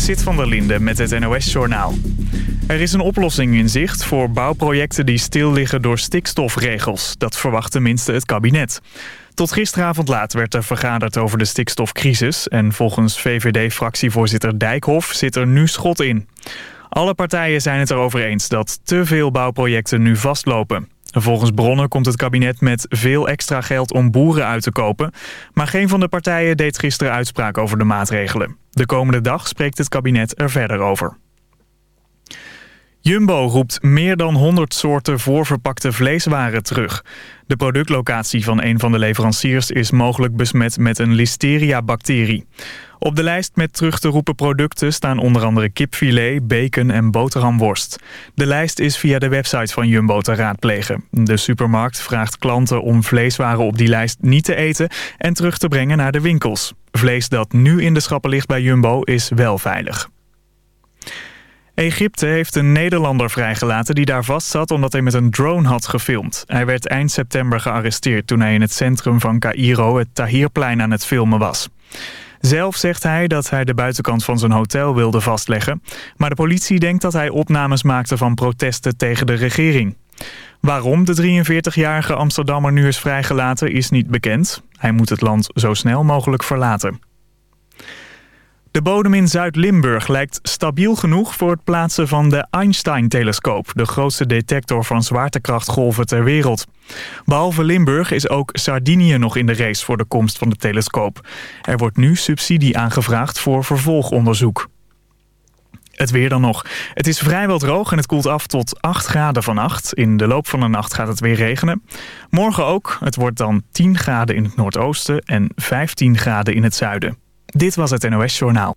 Zit van der Linde met het NOS-journaal. Er is een oplossing in zicht voor bouwprojecten die stil liggen door stikstofregels. Dat verwacht tenminste het kabinet. Tot gisteravond laat werd er vergaderd over de stikstofcrisis... en volgens VVD-fractievoorzitter Dijkhoff zit er nu schot in. Alle partijen zijn het erover eens dat te veel bouwprojecten nu vastlopen. Volgens bronnen komt het kabinet met veel extra geld om boeren uit te kopen. Maar geen van de partijen deed gisteren uitspraak over de maatregelen. De komende dag spreekt het kabinet er verder over. Jumbo roept meer dan 100 soorten voorverpakte vleeswaren terug. De productlocatie van een van de leveranciers is mogelijk besmet met een listeria-bacterie. Op de lijst met terug te roepen producten staan onder andere kipfilet, bacon en boterhamworst. De lijst is via de website van Jumbo te raadplegen. De supermarkt vraagt klanten om vleeswaren op die lijst niet te eten en terug te brengen naar de winkels. Vlees dat nu in de schappen ligt bij Jumbo is wel veilig. Egypte heeft een Nederlander vrijgelaten die daar vastzat omdat hij met een drone had gefilmd. Hij werd eind september gearresteerd toen hij in het centrum van Cairo het Tahrirplein aan het filmen was. Zelf zegt hij dat hij de buitenkant van zijn hotel wilde vastleggen. Maar de politie denkt dat hij opnames maakte van protesten tegen de regering. Waarom de 43-jarige Amsterdammer nu is vrijgelaten is niet bekend. Hij moet het land zo snel mogelijk verlaten. De bodem in Zuid-Limburg lijkt stabiel genoeg voor het plaatsen van de Einstein-telescoop... de grootste detector van zwaartekrachtgolven ter wereld. Behalve Limburg is ook Sardinië nog in de race voor de komst van de telescoop. Er wordt nu subsidie aangevraagd voor vervolgonderzoek. Het weer dan nog. Het is vrijwel droog en het koelt af tot 8 graden vannacht. In de loop van de nacht gaat het weer regenen. Morgen ook. Het wordt dan 10 graden in het noordoosten en 15 graden in het zuiden. Dit was het NOS Journaal.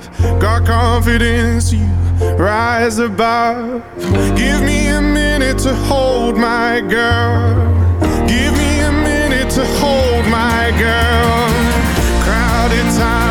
confidence. You rise above. Give me a minute to hold my girl. Give me a minute to hold my girl. Crowded town,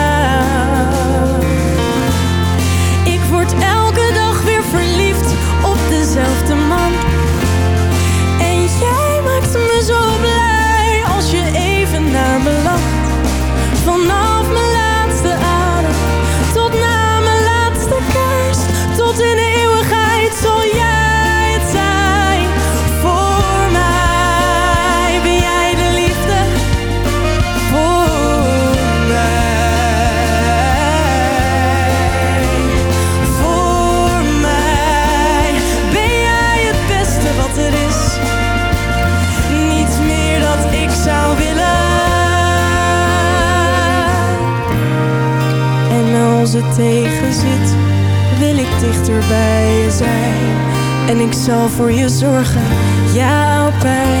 Ik zal voor je zorgen. Jouw pijn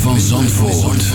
Van Zandvoort.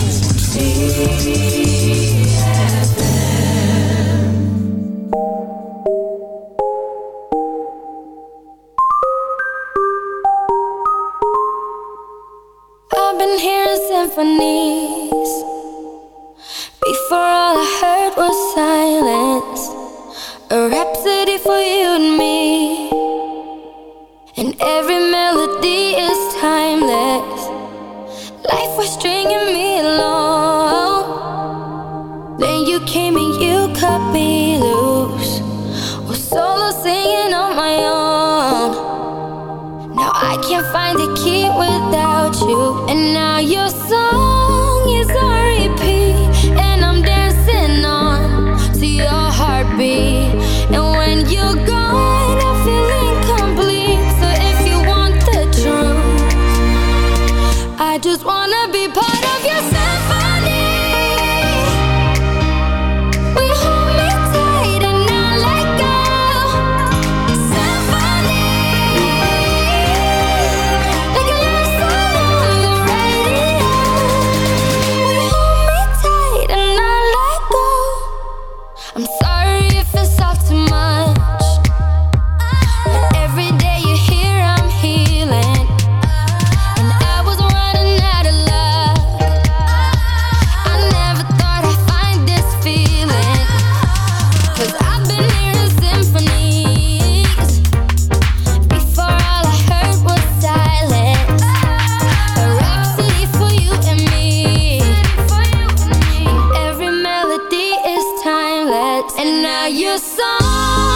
your song.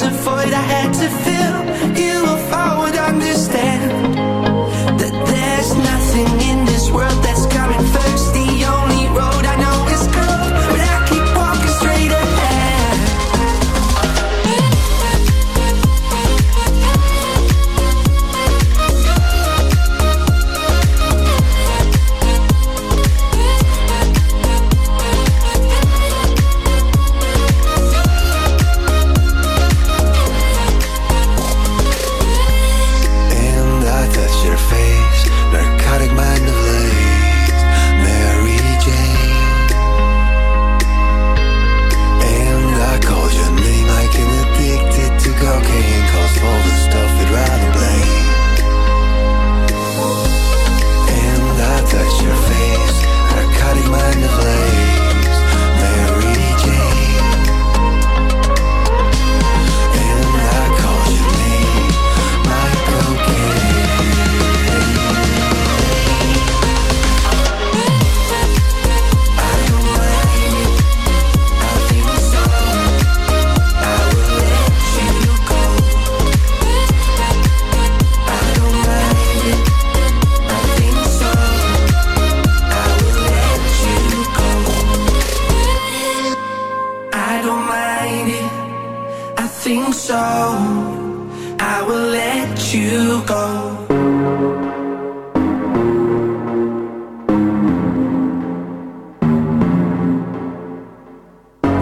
Was a I had to fill.